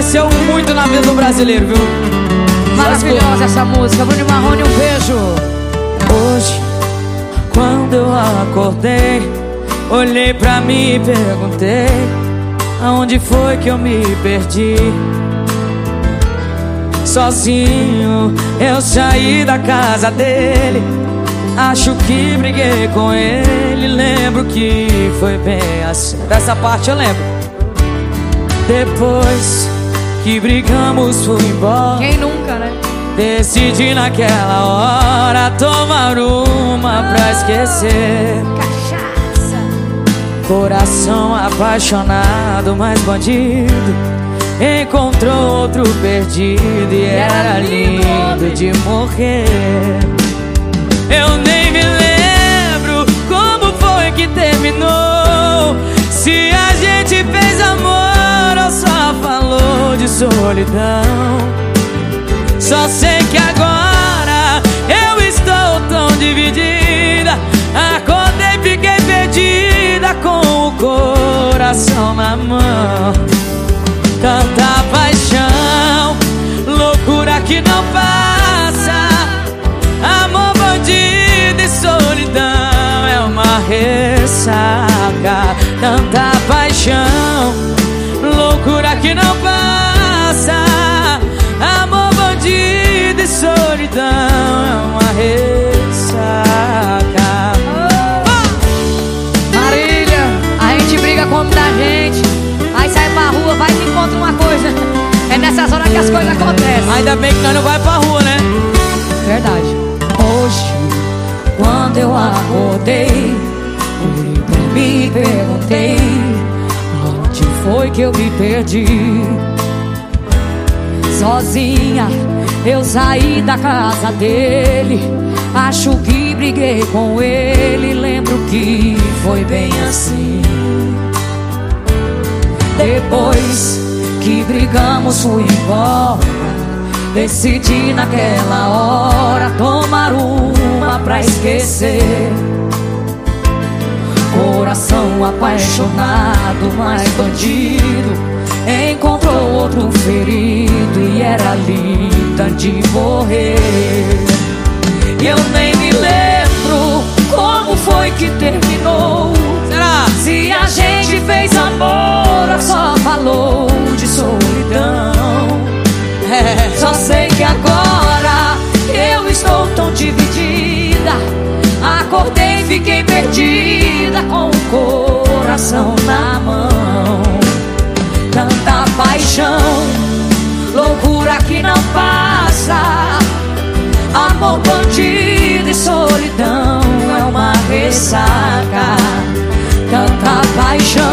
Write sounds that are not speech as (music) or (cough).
influenciou muito na vida do brasileiro, viu? Maravilhosa essa música. Bruno Marrone, um beijo. Hoje, quando eu acordei, olhei pra mim e perguntei: Aonde foi que eu me perdi? Sozinho eu saí da casa dele. Acho que briguei com ele. Lembro que foi bem assim. Dessa parte eu lembro. Depois que brigamos, fui embora. Quem nunca, né? Decidi naquela hora tomar uma pra esquecer. Cachaça. Coração apaixonado, mas bandido. Encontrou outro perdido e era lindo de morrer. Eu nem solidão. Só sei que agora eu estou tão dividida. Acordei, fiquei perdida com o coração na mão. Tanta paixão, loucura que não passa. Amor bandido e solidão é uma ressaca. Tanta paixão, loucura que não passa. Solidão é uma ressaca. Marília, a gente briga com muita gente. Aí sai pra rua, vai e encontra uma coisa. É nessas horas que as coisas acontecem. Ainda bem que nós não vai pra rua, né? Verdade. Hoje, quando eu acordei, olhei pra mim e perguntei: Onde foi que eu me perdi? Sozinha, eu saí da casa dele. Acho que briguei com ele. Lembro que foi bem assim. Depois que brigamos, fui embora. Decidi naquela hora tomar uma pra esquecer. Coração apaixonado, mas bandido. Encontrou outro ferido e era linda de morrer. E eu nem me lembro como foi que terminou. Será? Se a gente fez amor só falou de solidão. É, (laughs) Só sei que agora eu estou tão dividida. Acordei, fiquei perdida com o coração na mão. Tanta paixão, loucura que não Amor bandido e solidão é uma ressaca. Tanta paixão,